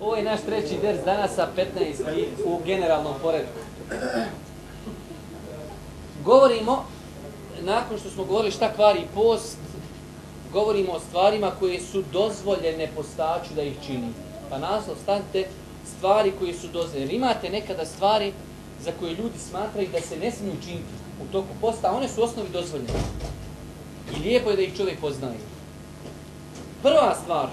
Ovo je naš treći ders danas sa 15 u generalnom poredku. Govorimo, nakon što smo govorili šta kvari post, govorimo o stvarima koje su dozvoljene postaču da ih čini. Pa naslov stanite stvari koje su dozvoljene. Imate nekada stvari za koje ljudi smatraju da se ne smiju činiti u toku posta, a one su u osnovi dozvoljene. I lijepo je da ih čovjek poznaje. Prva stvar,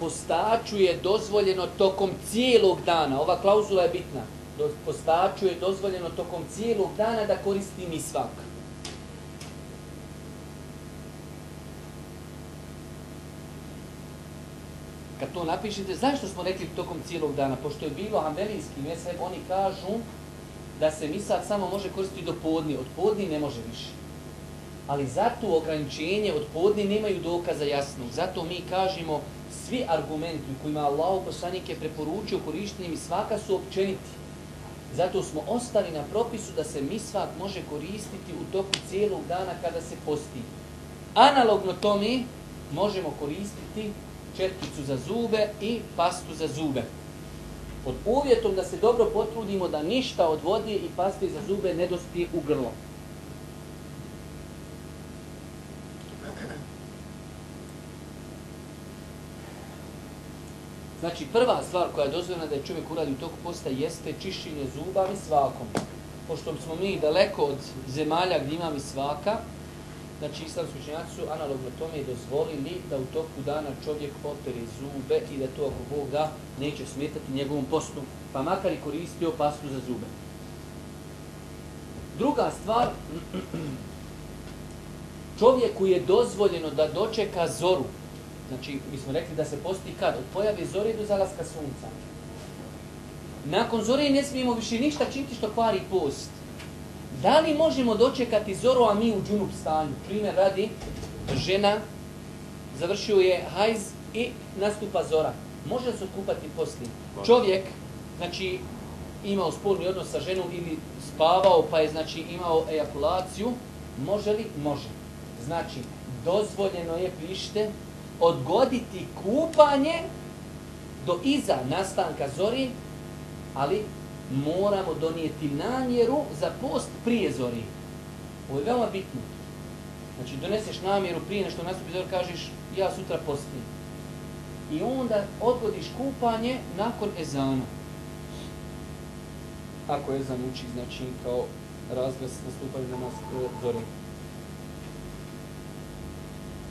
postaču je dozvoljeno tokom cijelog dana, ova klauzula je bitna, postaču je dozvoljeno tokom cijelog dana da koristi mi svaka. kad to napišete, zašto smo rekli tokom cijelog dana? Pošto je bilo hambelijski mjesec, oni kažu da se misat samo može koristiti do podni, od podni ne može više. Ali zato ograničenje od podni nemaju dokaza jasnog. Zato mi kažemo svi argumenti kojima Allah poslanik je preporučio korištenjem svaka su općeniti. Zato smo ostali na propisu da se misvak može koristiti u toku cijelog dana kada se posti. Analogno tome možemo koristiti četkicu za zube i pastu za zube. Pod uvjetom da se dobro potrudimo da ništa od vode i paste za zube ne dospije u grlo. Znači, prva stvar koja je dozvoljena da je čovjek uradi u toku posta jeste čišćenje zuba i svakom. Pošto smo mi daleko od zemalja gdje ima mi svaka, Znači, islamski učenjaci su analogno tome dozvolili da u toku dana čovjek opere zube i da to ako Bog da neće smetati njegovom postu, pa makar i koristio pastu za zube. Druga stvar, čovjeku je dozvoljeno da dočeka zoru. Znači, mi smo rekli da se posti kad? Od pojave zore do zalaska sunca. Nakon zore ne smijemo više ništa činiti što kvari post. Da li možemo dočekati zoru, a mi u džunup stanju? Primjer radi, žena završio je hajz i nastupa zora. Može se okupati poslije? Čovjek, znači, imao spolni odnos sa ženom ili spavao, pa je, znači, imao ejakulaciju. Može li? Može. Znači, dozvoljeno je, pišite, odgoditi kupanje do iza nastanka zori, ali moramo donijeti namjeru za post prije zori. Ovo je veoma bitno. Znači, doneseš namjeru prije nešto nastupi zori, kažeš, ja sutra postim. I onda odgodiš kupanje nakon ezana. Ako ezan uči, znači, kao razglas nastupanje na nas e, zori.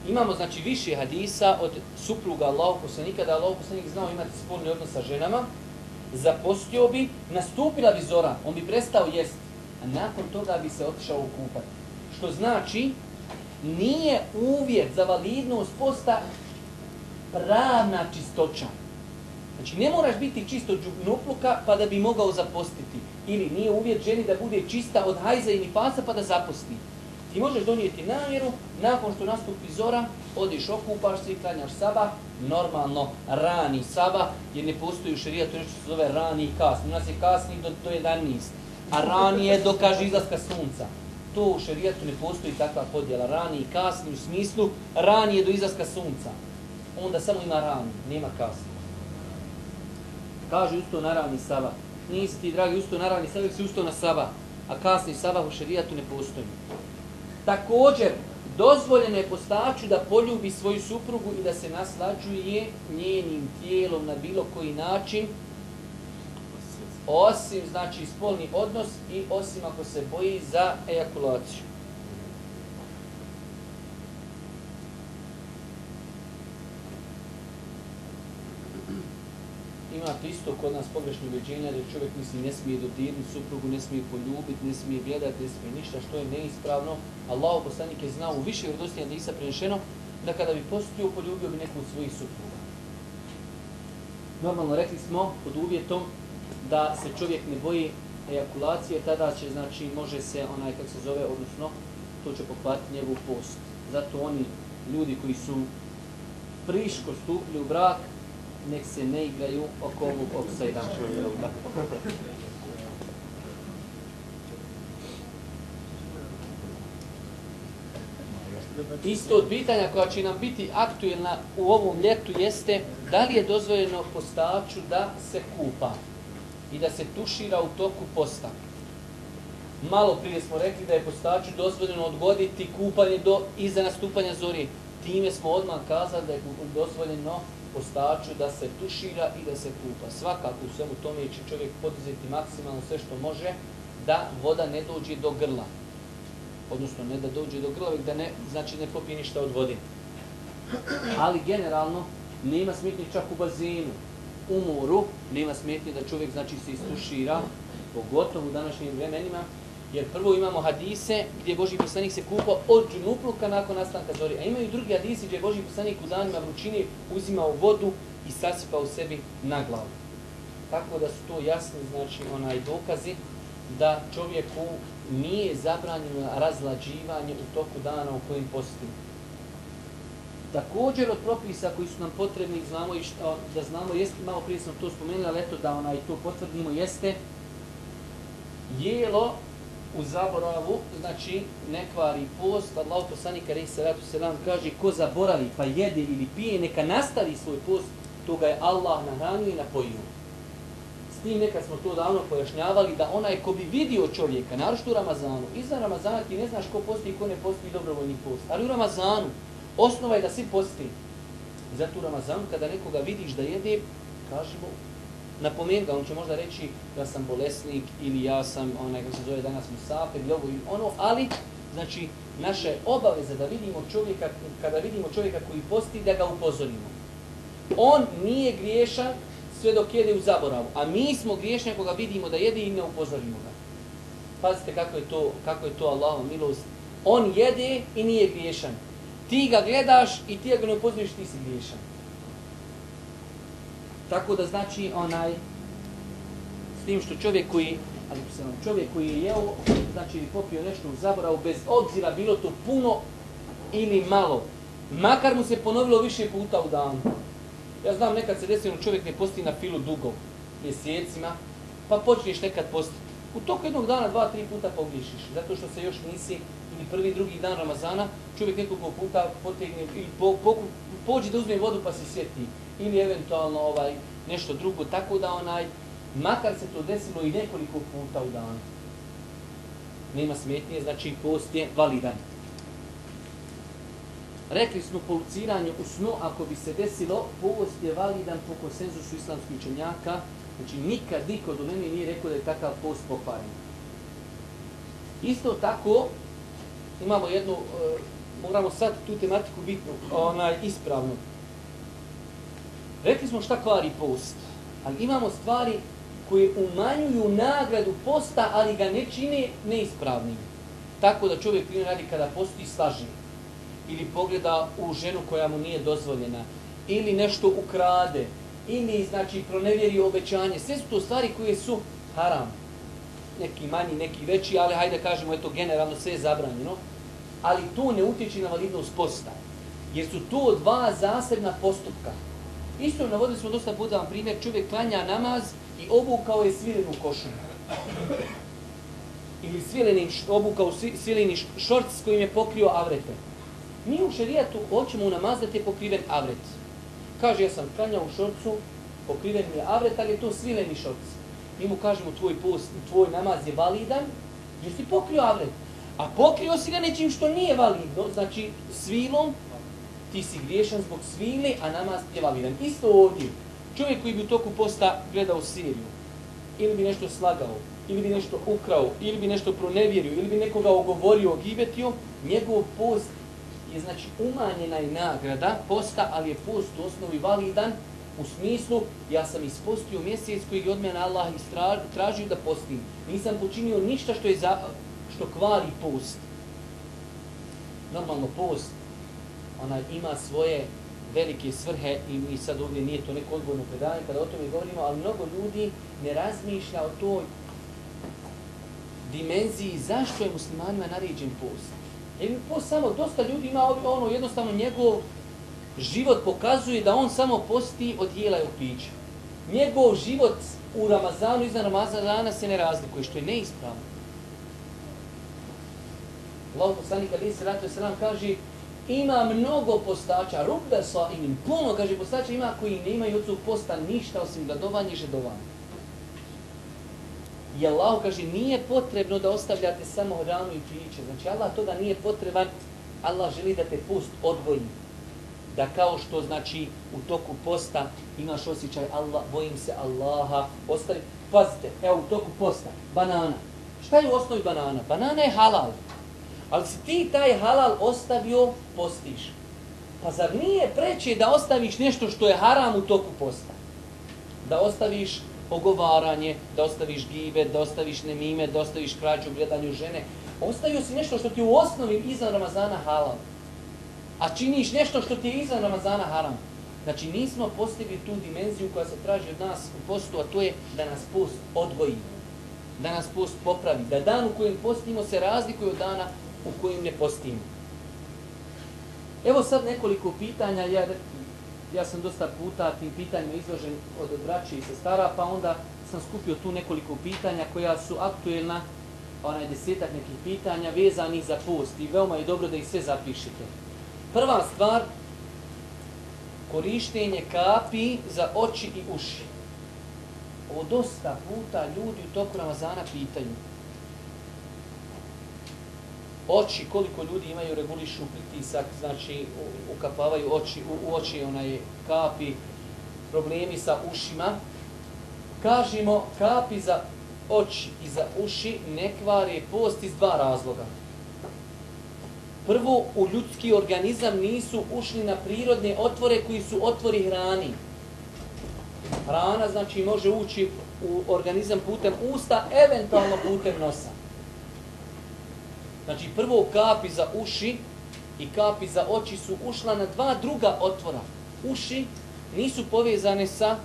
Imamo, znači, više hadisa od supruga Allahog poslanika, da Allahog poslanik znao imati spolni odnos sa ženama, zapostio bi, nastupila bi zora, on bi prestao jest, a nakon toga bi se otišao ukupati. Što znači, nije uvjet za validnost posta pravna čistoća. Znači, ne moraš biti čisto džubnupluka pa da bi mogao zapostiti. Ili nije uvjet ženi da bude čista od hajza i nifasa pa da zaposti. Ti možeš donijeti namjeru, nakon što nastupi zora, odiš, okupaš se i klanjaš saba, normalno rani saba, jer ne postoji u šerijatu nešto se zove rani i kasni. U nas je kasni do, do 11, a rani je do kaže izlaska sunca. To u šerijatu ne postoji takva podjela, rani i kasni u smislu, rani je do izlaska sunca. Onda samo ima rani, nema kasni. Kaže usto na rani saba. Nisi ti, dragi, usto na rani saba, si usto na saba. A kasni saba u šerijatu ne postoji. Također, dozvoljeno je postaču da poljubi svoju suprugu i da se naslađuje njenim tijelom na bilo koji način, osim, znači, spolni odnos i osim ako se boji za ejakulaciju. Imate isto kod nas pogrešno ubeđenje da čovjek misli ne smije dodirnuti suprugu, ne smije poljubiti, ne smije gledati, ne smije ništa što je neispravno. Allah poslanik je znao u više vredostinja da isa prenešeno da kada bi postio, poljubio bi neku od svojih supruga. Normalno rekli smo pod uvjetom da se čovjek ne boji ejakulacije, tada će, znači, može se onaj, kako se zove, odnosno, to će pokvati njegov post. Zato oni ljudi koji su priško stupili u brak, nek se ne igraju oko ovog offside-a. Isto od pitanja koja će nam biti aktuelna u ovom ljetu jeste da li je dozvoljeno postaču da se kupa i da se tušira u toku posta. Malo prije smo rekli da je postaču dozvoljeno odgoditi kupanje do iza nastupanja zori. Time smo odmah kazali da je dozvoljeno postaču da se tušira i da se kupa. Svakako u svemu tome će čovjek poduzeti maksimalno sve što može da voda ne dođe do grla. Odnosno ne da dođe do grla, da ne, znači ne popije ništa od vode. Ali generalno nema smetnje čak u bazinu, u moru, nema smetnje da čovjek znači se istušira, pogotovo u današnjim vremenima, Jer prvo imamo hadise gdje Boži poslanik se kupao od džunupluka nakon nastanka zori. A imaju drugi hadisi gdje Boži poslanik u danima vrućine uzimao vodu i sasipao sebi na glavu. Tako da su to jasni znači onaj dokazi da čovjeku nije zabranjeno razlađivanje u toku dana u kojim posti. Također od propisa koji su nam potrebni znamo i što, da znamo, jeste, malo prije sam to spomenula, ali eto da onaj to potvrdimo, jeste jelo u zaboravu, znači ne kvari post, Allah poslanik ali se ratu selam kaže ko zaboravi pa jede ili pije, neka nastavi svoj post, to ga je Allah nahranio i napojio. S tim nekad smo to davno pojašnjavali da onaj ko bi vidio čovjeka, naročito u Ramazanu, iza Ramazana ti ne znaš ko posti i ko ne posti dobrovoljni post, ali u Ramazanu osnova je da svi posti. Zato u Ramazanu kada nekoga vidiš da jede, kažemo napomenu ga, on će možda reći da sam bolesnik ili ja sam, onaj, kako se zove danas musafir, ili ovo ili ono, ali, znači, naše obaveze da vidimo čovjeka, kada vidimo čovjeka koji posti, da ga upozorimo. On nije griješan sve dok jede u zaboravu, a mi smo griješni ako ga vidimo da jede i ne upozorimo ga. Pazite kako je to, kako je to Allahom milost. On jede i nije griješan. Ti ga gledaš i ti ga ne upozoriš, ti si griješan. Tako da znači onaj s tim što čovjek koji ali se nam čovjek koji je jeo znači popio nešto u zaboravu bez obzira bilo to puno ili malo. Makar mu se ponovilo više puta u danu. Ja znam nekad se desi, čovjek ne posti na filu dugo mjesecima pa počneš nekad postiti u toku jednog dana dva, tri puta pogriješiš zato što se još nisi ili prvi, drugi dan Ramazana čovjek nekoliko puta potegne ili po, po, pođe da uzme vodu pa se sjeti ili eventualno ovaj nešto drugo, tako da onaj, makar se to desilo i nekoliko puta u danu, nema smetnje, znači post je validan. Rekli smo po luciranju u snu, ako bi se desilo, post je validan po konsenzusu islamskih učenjaka, znači nikad niko do mene nije rekao da je takav post pokvaren. Isto tako, imamo jednu, e, moramo sad tu tematiku bitnu, onaj, ispravnu. Rekli smo šta kvari post, ali imamo stvari koje umanjuju nagradu posta, ali ga ne čine neispravnim. Tako da čovjek primjer radi kada posti slaži, ili pogleda u ženu koja mu nije dozvoljena, ili nešto ukrade, ili znači pronevjeri obećanje. Sve su to stvari koje su haram. Neki manji, neki veći, ali hajde kažemo, eto generalno sve je zabranjeno. Ali to ne utječe na validnost posta. Jer su to dva zasebna postupka. Isto navodili smo dosta puta vam primjer, čovjek klanja namaz i obukao je svilenu košulju. Ili svileni, obukao svileni šorc s kojim je pokrio avrete. Mi u šerijatu hoćemo u namaz da te pokriven avret. Kaže, ja sam klanjao u šorcu, pokriven mi je avret, ali je to svileni šorc. Mi mu kažemo, tvoj post, tvoj namaz je validan, jer si pokrio avret. A pokrio si ga nečim što nije validno, znači svilom, ti si griješan zbog svile, a namaz je validan. Isto ovdje, čovjek koji bi u toku posta gledao seriju, ili bi nešto slagao, ili bi nešto ukrao, ili bi nešto pronevjerio, ili bi nekoga ogovorio, ogibetio, njegov post je znači umanjena je nagrada posta, ali je post u osnovi validan u smislu ja sam ispostio mjesec koji je od mene Allah tražio da postim. Nisam počinio ništa što je za, što kvali post. Normalno post ona ima svoje velike svrhe i mi sad ovdje nije to neko odgovorno predavanje kada o tome govorimo, ali mnogo ljudi ne razmišlja o toj dimenziji zašto je muslimanima naređen post. Jer po samo, dosta ljudi ima ono jednostavno njegov život pokazuje da on samo posti od jela i od pića. Njegov život u Ramazanu, iza Ramazana se ne razlikuje, što je neispravno. Allah poslanik Ali se ratuje se kaže ima mnogo postača, rubbe sa im, puno, kaže postača ima koji ne imaju od posta ništa osim gladovanja i žedovanja. I Allah kaže nije potrebno da ostavljate samo hranu i piće. Znači Allah toga nije potreban, Allah želi da te post odvoji. Da kao što znači u toku posta imaš osjećaj Allah, bojim se Allaha, ostavi. Pazite, evo u toku posta, banana. Šta je u osnovi banana? Banana je halal. Ali si ti taj halal ostavio, postiš. Pa zar nije preće da ostaviš nešto što je haram u toku posta? Da ostaviš ogovaranje, da ostaviš gibe, da ostaviš nemime, da ostaviš krađu u gledanju žene. Ostavio si nešto što ti u osnovi iza Ramazana halal. A činiš nešto što ti je iza Ramazana haram. Znači nismo postigli tu dimenziju koja se traži od nas u postu, a to je da nas post odvoji. Da nas post popravi. Da dan u kojem postimo se razlikuje od dana u kojem ne postimo. Evo sad nekoliko pitanja, ja, ja sam dosta puta tim pitanjima izložen od braća i sestara, pa onda sam skupio tu nekoliko pitanja koja su aktuelna, onaj desetak nekih pitanja vezanih za post i veoma je dobro da ih sve zapišete. Prva stvar, korištenje kapi za oči i uši. Ovo dosta puta ljudi u toku Ramazana pitaju oči, koliko ljudi imaju regulišu pritisak, znači ukapavaju oči, u, u oči onaj kapi, problemi sa ušima. Kažemo, kapi za oči i za uši ne kvare post iz dva razloga. Prvo, u ljudski organizam nisu ušli na prirodne otvore koji su otvori hrani. Hrana znači može ući u organizam putem usta, eventualno putem nosa. Znači prvo kapi za uši i kapi za oči su ušla na dva druga otvora. Uši nisu povezane sa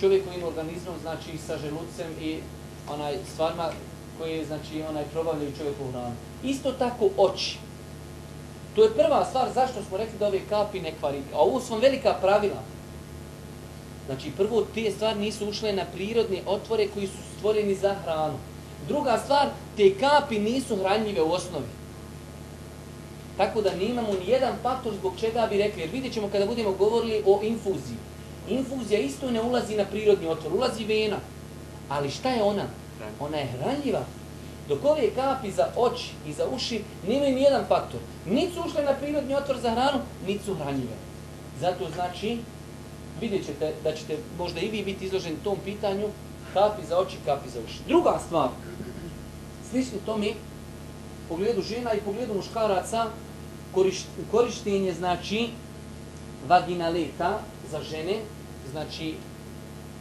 čovjekovim organizmom, znači sa želucem i onaj stvarima koje znači onaj probavljaju čovjekovu hranu. Isto tako oči. To je prva stvar zašto smo rekli da ove kapi ne kvari. A ovo su velika pravila. Znači prvo te stvari nisu ušle na prirodne otvore koji su stvoreni za hranu. Druga stvar, te kapi nisu hranjive u osnovi. Tako da nemamo ni jedan faktor zbog čega bi rekli, jer vidjet ćemo kada budemo govorili o infuziji. Infuzija isto ne ulazi na prirodni otvor, ulazi vena. Ali šta je ona? Ona je hranjiva. Dok ove kapi za oči i za uši nemaju ni jedan faktor. Nisu su ušle na prirodni otvor za hranu, nisu su hranjive. Zato znači, vidjet ćete da ćete možda i vi biti izloženi tom pitanju, kapi za oči, kapi za uši. Druga stvar, slično tome, u pogledu žena i pogledu muškaraca, korištenje, znači, vaginaleta za žene, znači,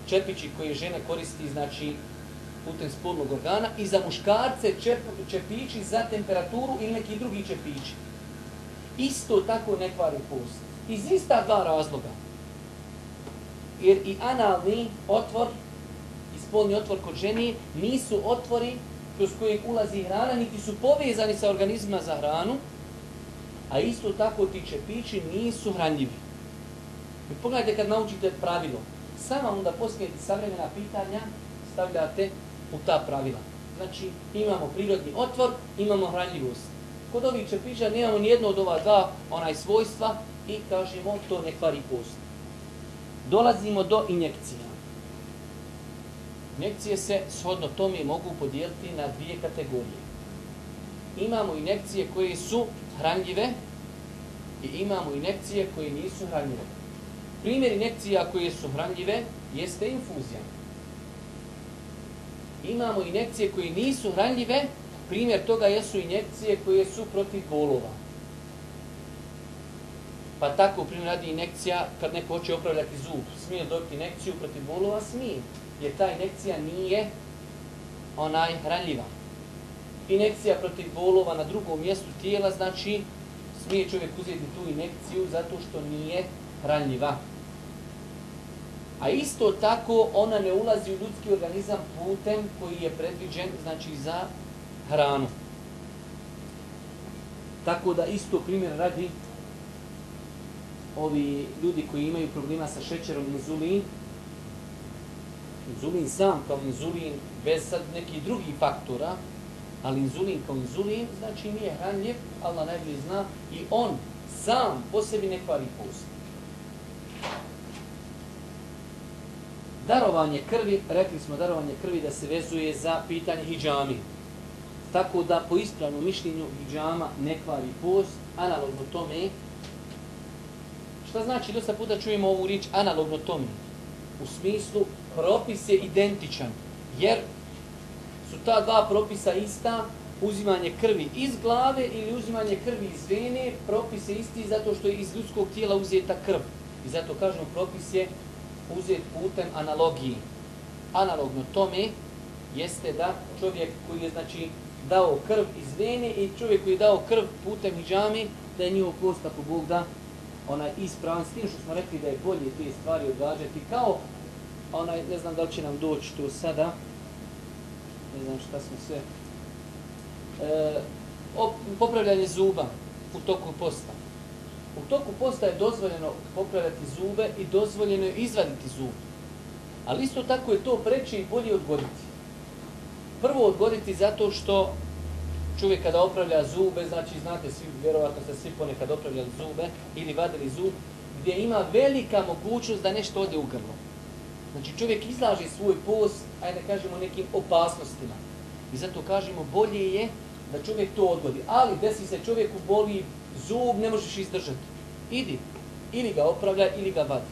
čepići koje žena koristi, znači, putem spolnog organa, i za muškarce čep, čepići za temperaturu ili neki drugi čepići. Isto tako ne kvari post. Iz ista dva razloga. Jer i analni otvor spolni otvor kod ženi nisu otvori kroz koje ulazi hrana, niti su povezani sa organizma za hranu, a isto tako ti čepići nisu hranjivi. I pogledajte kad naučite pravilo, samo onda poslije savremena pitanja, stavljate u ta pravila. Znači, imamo prirodni otvor, imamo hranljivost. Kod ovih čepića nemamo nijedno od ova dva onaj svojstva i kažemo to ne kvari post. Dolazimo do injekcija. Injekcije se shodno tome mogu podijeliti na dvije kategorije. Imamo injekcije koje su hranljive i imamo injekcije koje nisu hranljive. Primjer injekcija koje su hranljive jeste infuzija. Imamo injekcije koje nisu hranljive, primjer toga jesu injekcije koje su protiv bolova. Pa tako, primjer radi injekcija, kad neko hoće opravljati zub, smije dobiti injekciju protiv bolova, smije jer ta inekcija nije onaj hranljiva. Inekcija protiv bolova na drugom mjestu tijela, znači smije čovjek uzeti tu inekciju zato što nije hranljiva. A isto tako ona ne ulazi u ljudski organizam putem koji je predviđen znači za hranu. Tako da isto primjer radi ovi ljudi koji imaju problema sa šećerom i inzulin. Inzulin sam kao inzulin bez sad nekih drugih faktora, ali inzulin kao inzulin znači nije hranljiv, Allah najbolje zna i on sam po sebi ne kvari post. Darovanje krvi, rekli smo darovanje krvi da se vezuje za pitanje hijjami. Tako da po ispravnom mišljenju hijjama ne kvari post, analogno tome. Šta znači, dosta puta čujemo ovu rič analogno tome? U smislu, propis je identičan, jer su ta dva propisa ista, uzimanje krvi iz glave ili uzimanje krvi iz vene, propis je isti zato što je iz ljudskog tijela uzeta krv. I zato kažemo propis je uzet putem analogiji. Analogno tome jeste da čovjek koji je znači dao krv iz vene i čovjek koji je dao krv putem hijjami, da je njihov post ako Bog da onaj ispravan s tim što smo rekli da je bolje te stvari odgađati kao onaj, ne znam da li će nam doći tu sada, ne znam šta smo sve, e, op, popravljanje zuba u toku posta. U toku posta je dozvoljeno popravljati zube i dozvoljeno je izvaditi zub. Ali isto tako je to preče i bolje odgoditi. Prvo odgoditi zato što čovjek kada opravlja zube, znači znate svi, vjerovatno ste svi ponekad opravljali zube ili vadili zub, gdje ima velika mogućnost da nešto ode u grlo. Znači čovjek izlaže svoj post, ajde kažemo nekim opasnostima. I zato kažemo bolje je da čovjek to odgodi. Ali desi se čovjeku boli zub, ne možeš izdržati. Idi. Ili ga opravlja, ili ga vadi.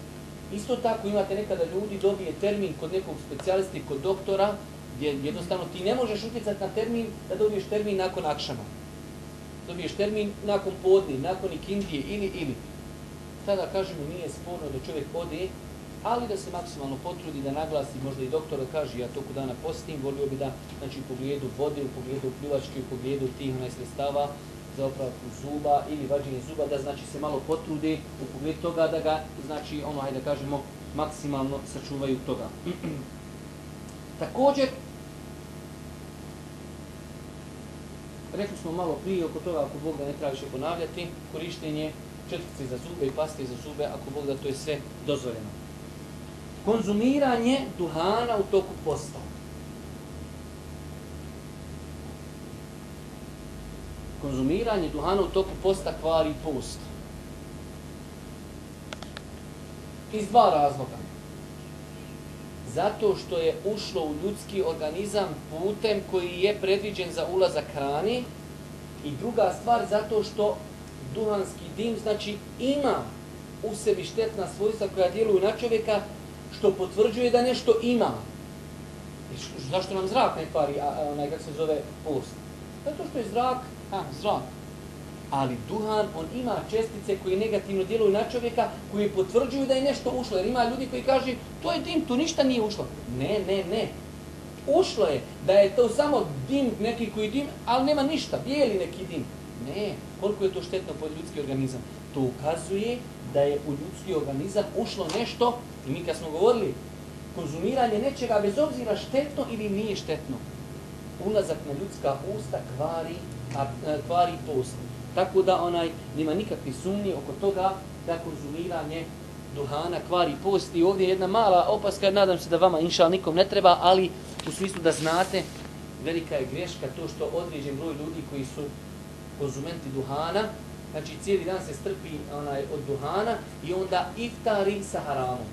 Isto tako imate nekada ljudi dobije termin kod nekog specijalista kod doktora, gdje jednostavno ti ne možeš utjecati na termin da dobiješ termin nakon akšama. Dobiješ termin nakon podni, nakon ikindije ili ili. Tada kažemo nije sporno da čovjek ode ali da se maksimalno potrudi da naglasi, možda i doktor kaže ja toku dana postim, volio bi da znači, u pogledu vode, u pogledu pljuvačke, u pogledu tih onaj sredstava za opravku zuba ili vađenje zuba, da znači se malo potrudi u pogledu toga da ga, znači ono, hajde da kažemo, maksimalno sačuvaju toga. Također, rekli smo malo prije oko toga, ako Bog da ne treba više ponavljati, korištenje četkice za zube i paste za zube, ako Bog da to je sve dozvoljeno konzumiranje duhana u toku posta. Konzumiranje duhana u toku posta kvari post. Iz dva razloga. Zato što je ušlo u ljudski organizam putem koji je predviđen za ulazak hrani i druga stvar zato što duhanski dim znači ima u sebi štetna svojstva koja djeluju na čovjeka što potvrđuje da nešto ima. I zašto nam zrak ne kvari, a, a onaj kako se zove post? Zato što je zrak, a, zrak. Ali duhan, on ima čestice koje negativno djeluju na čovjeka, koji potvrđuju da je nešto ušlo. Jer ima ljudi koji kaže, to je dim, tu ništa nije ušlo. Ne, ne, ne. Ušlo je da je to samo dim neki koji dim, ali nema ništa, bijeli neki dim. Ne, koliko je to štetno po ljudski organizam? To ukazuje da je u ljudski organizam ušlo nešto, i mi kad smo govorili, konzumiranje nečega bez obzira štetno ili nije štetno, ulazak na ljudska usta kvari, a, e, kvari post. Tako da onaj nema nikakve sumnje oko toga da konzumiranje duhana kvari post. I ovdje je jedna mala opaska, nadam se da vama inšal nikom ne treba, ali u smislu da znate, velika je greška to što određen broj ljudi koji su konzumenti duhana, znači cijeli dan se strpi onaj od duhana i onda iftari sa haramom.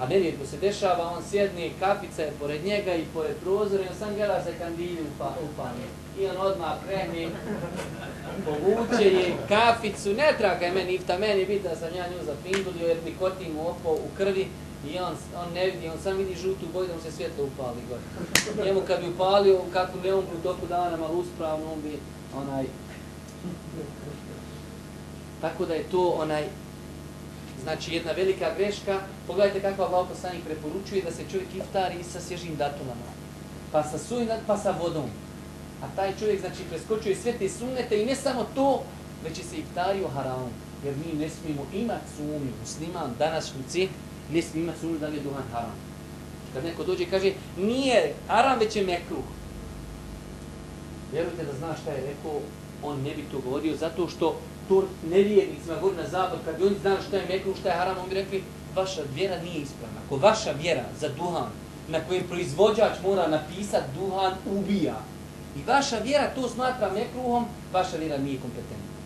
A nerijetko se dešava, on sjedni, kafica je pored njega i pored prozora i on sam gleda se kandili upanje. Pa-, I on odmah krene, povuče je kaficu, ne traga je meni ifta, meni vidi da sam ja nju zapindulio jer nikotin kotim u opo u krvi i on, on ne vidi, on sam vidi žutu boju da mu se svjetlo upali gore. Njemu kad bi upalio, kako ne umru toku dana malo uspravno, on bi onaj Tako da je to onaj znači jedna velika greška. Pogledajte kakva Allah poslanik preporučuje da se čovjek iftari sa svježim datulama. Pa sa sunat, pa sa vodom. A taj čovjek znači preskočuje sve te sunnete i ne samo to, već će se iftario haram. Jer mi ne smijemo imati sumnju. Musliman današnjici ne smije imati sumnju da li je duhan haram. Kad neko dođe i kaže, nije haram, već je mekruh. Vjerujte da zna šta je rekao, on ne bi to govorio, zato što to nevjernicima govori na zabor, kad bi oni znali šta je mekruh, šta je haram, on bi rekli, vaša vjera nije ispravna. Ako vaša vjera za duhan, na kojem proizvođač mora napisat duhan, ubija. I vaša vjera to smatra mekruhom, vaša vjera nije kompetentna.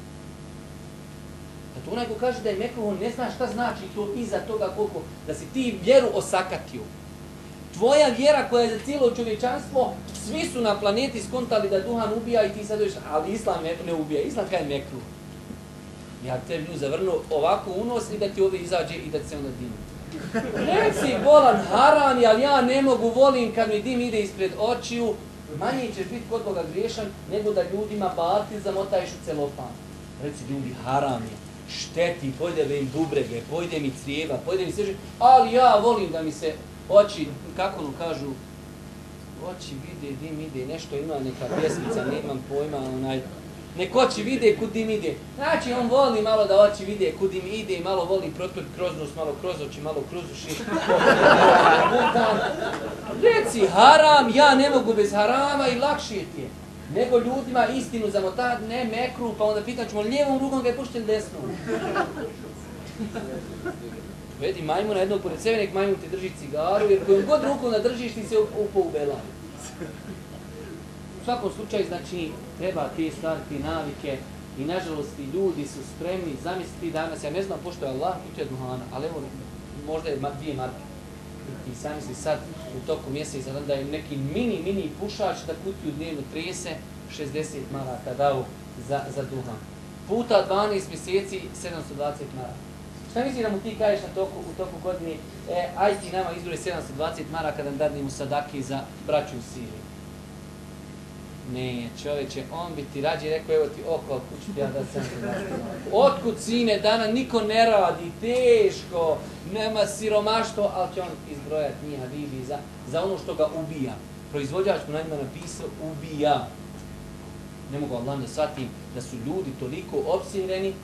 Zato onaj ko kaže da je mekruhom, ne zna šta znači to iza toga koliko, da si ti vjeru osakatio. Tvoja vjera koja je za cijelo čovječanstvo, svi su na planeti skontali da duhan ubija i ti sad dođeš, ali islam ne ne ubija, islam kaj je mekruh. Ja te nju zavrnu ovako unos i da ti ovdje izađe i da se onda dimi. Reci bolan haram, ali ja ne mogu, volim kad mi dim ide ispred očiju, manje ćeš biti kod Boga griješan nego da ljudima batil zamotaješ u celopan. Reci ljudi, haram je, šteti, pojde im bubrege, pojde mi crijeva, pojde mi sveže, ali ja volim da mi se oči, kako ono kažu, oči vide, dim ide, nešto ima neka pjesmica, nemam pojma, onaj, nek oči vide kud im ide. Znači, on voli malo da oči vide kud im ide i malo voli protput kroz nos, malo kroz oči, malo kroz uši. Reci, haram, ja ne mogu bez harama i lakše ti je. Nego ljudima istinu zamotad, ne mekru, pa onda pitan ćemo lijevom rukom ga je pušten desnom. Vedi majmuna jednog pored sebe, nek majmun ti drži cigaru, jer kojom god rukom nadržiš ti se upo u belaju. U svakom slučaju, znači, treba te stvari, te navike i nažalost i ljudi su spremni zamisliti danas, ja ne znam pošto je Allah kutija duhana, ali evo možda je dvije marke. I sami si sad u toku mjeseca da je neki mini, mini pušač da kutiju dnevno trese 60 maraka dao za, za duhan. Puta 12 mjeseci 720 maraka. Šta misli da mu ti kažeš na toku, u toku godine, e, aj ti nama izbore 720 maraka da dadnemo sadaki za braću u Siriji. Ne, čovječe, on bi ti rađe rekao, evo ti oko kuću, ja da sam se Otkud sine, dana niko ne radi, teško, nema siromaštvo, ali će on izbrojati njih Habibi za, za ono što ga ubija. Proizvođač mu najma napisao, ubija. Ne mogu Allah da shvatim da su ljudi toliko obsireni,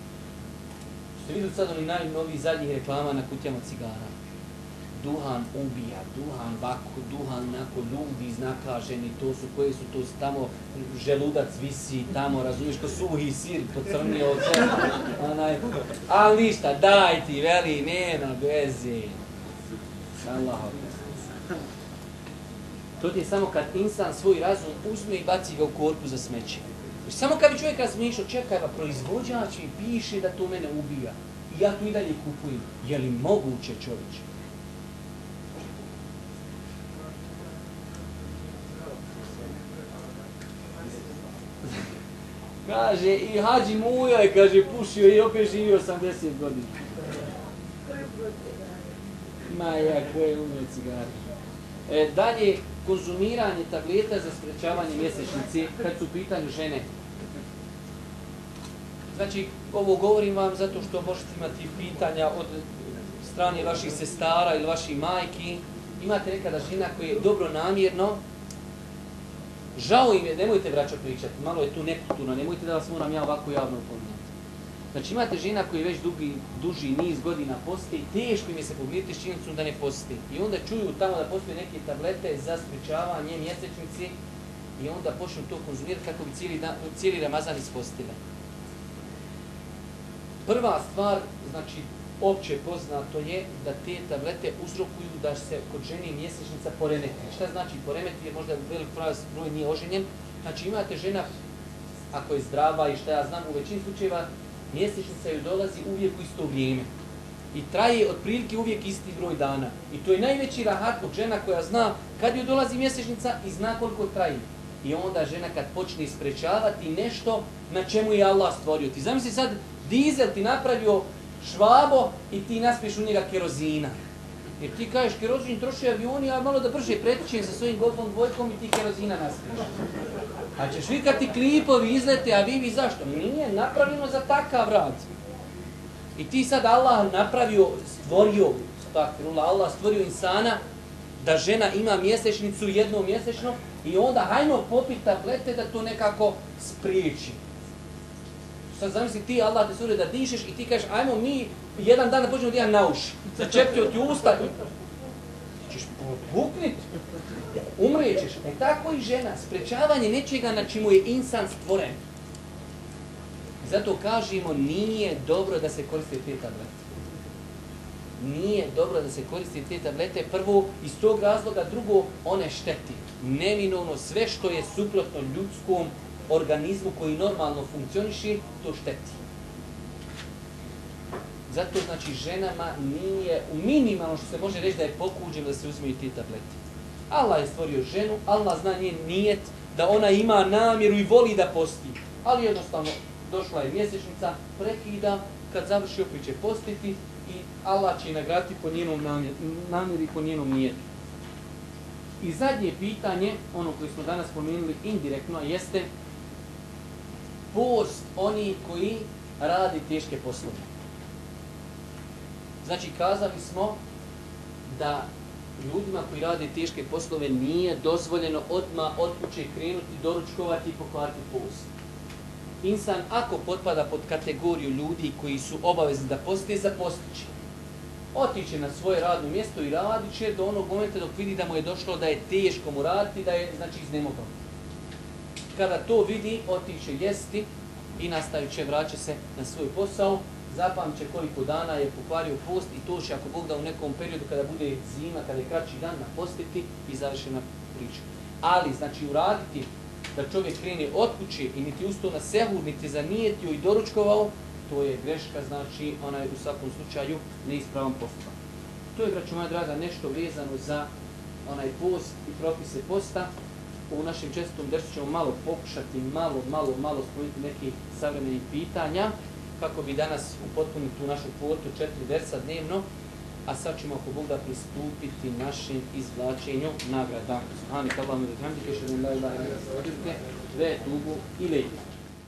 što vidu sad oni najnoviji zadnjih reklama na kutijama cigara duhan ubija, duhan vako, duhan nako ljudi iznakaženi, to su koji su to tamo, želudac visi tamo, razumiješ, ko suhi sir, pocrnio se, onaj, ali ništa, daj ti, veli, nema veze. Allah. To ti je samo kad insan svoj razum uzme i baci ga u korpu za smeće. Samo kad bi čovjek razmišljao, čekaj, pa proizvođač mi piše da to mene ubija. I ja tu i dalje kupujem. Je li moguće čovječe? Kaže, i hađi muja je, kaže, pušio i opet živio 80 godina. Maja, ko je umio cigare. E, dalje, konzumiranje tableta za sprečavanje mjesečnice, kad su pitanju žene. Znači, ovo govorim vam zato što možete imati pitanja od strane vaših sestara ili vaših majki. Imate nekada žena koja je dobro namjerno, Žao im je, nemojte vraća pričati, malo je tu nekulturno, nemojte da vas moram ja ovako javno upominjati. Znači imate žena koji već dugi, duži niz godina poste i teško im je se pogledati s činjenicom da ne poste. I onda čuju tamo da postoje neke tablete za spričavanje mjesečnici i onda počnu to konzumirati kako bi cijeli, dan, cijeli Ramazan ispostile. Prva stvar, znači opće poznato je da te tablete uzrokuju da se kod žene mjesečnica poremeti. Šta znači poremeti je možda velik broj nije oženjen. Znači imate žena, ako je zdrava i šta ja znam, u većini slučajeva mjesečnica joj dolazi uvijek u isto vrijeme. I traje otprilike uvijek isti broj dana. I to je najveći rahat od žena koja zna kad joj dolazi mjesečnica i zna koliko traje. I onda žena kad počne isprečavati nešto na čemu je Allah stvorio. Ti zamisli sad, dizel ti napravio švabo i ti naspiješ u njega kerozina. Jer ti kažeš kerozin troši avioni, a malo da brže pretičem sa svojim golfom dvojkom i ti kerozina naspiješ. A ćeš vi kad ti klipovi izlete, a vi vi zašto? Nije napravljeno za takav rad. I ti sad Allah napravio, stvorio, stakfirullah, Allah stvorio insana da žena ima mjesečnicu jednom mjesečno i onda hajmo popiti tablete da to nekako spriječi. Sad zamisli ti, Allah te suri da dišeš i ti kažeš, ajmo mi jedan dan da počnemo dijan na uši. Začepio ti usta. Češ puknit. Umrijećeš. E tako i žena. Sprečavanje nečega na čemu je insan stvoren. Zato kažemo, nije dobro da se koriste te tablete. Nije dobro da se koriste te tablete. Prvo, iz tog razloga, drugo, one šteti. Neminovno, sve što je suprotno ljudskom organizmu koji normalno funkcioniše, to šteti. Zato, znači, ženama nije, u minimalno što se može reći da je pokuđeno da se uzmeju ti tableti. Allah je stvorio ženu, Allah zna njen nijet da ona ima namjeru i voli da posti. Ali jednostavno, došla je mjesečnica, prekida, kad završi opet će postiti i Allah će nagraditi po njenom namjeri, po njenom nijetu. I zadnje pitanje, ono koje smo danas spomenuli indirektno, jeste post oni koji radi teške poslove. Znači, kazali smo da ljudima koji rade teške poslove nije dozvoljeno odma od kuće krenuti, doručkovati i pokvariti post. Insan, ako potpada pod kategoriju ljudi koji su obavezni da poste, zapostiće. Otiće na svoje radno mjesto i radit će do onog momenta dok vidi da mu je došlo da je teško mu raditi, da je znači iznemogao kada to vidi, otiće jesti i nastavit će, vraća se na svoj posao, zapamće koliko dana je pokvario post i to će ako Bog da u nekom periodu kada bude zima, kada je kraći dan, napostiti i završena priča. Ali, znači, uraditi da čovjek krene od kuće i niti ustao na sehur, niti zanijetio i doručkovao, to je greška, znači, ona je u svakom slučaju neispravan postupak. To je, braću moja draga, nešto vezano za onaj post i propise posta u našem čestom drsu ćemo malo pokušati, malo, malo, malo spojiti neki savremeni pitanja, kako bi danas upotpunili tu našu kvotu četiri versa dnevno, a sad ćemo ako Bog da pristupiti našem izvlačenju nagrada. Subhanik Allahum i Rahmdike, šedun la ilaha ila sa wa tubu ilaihi.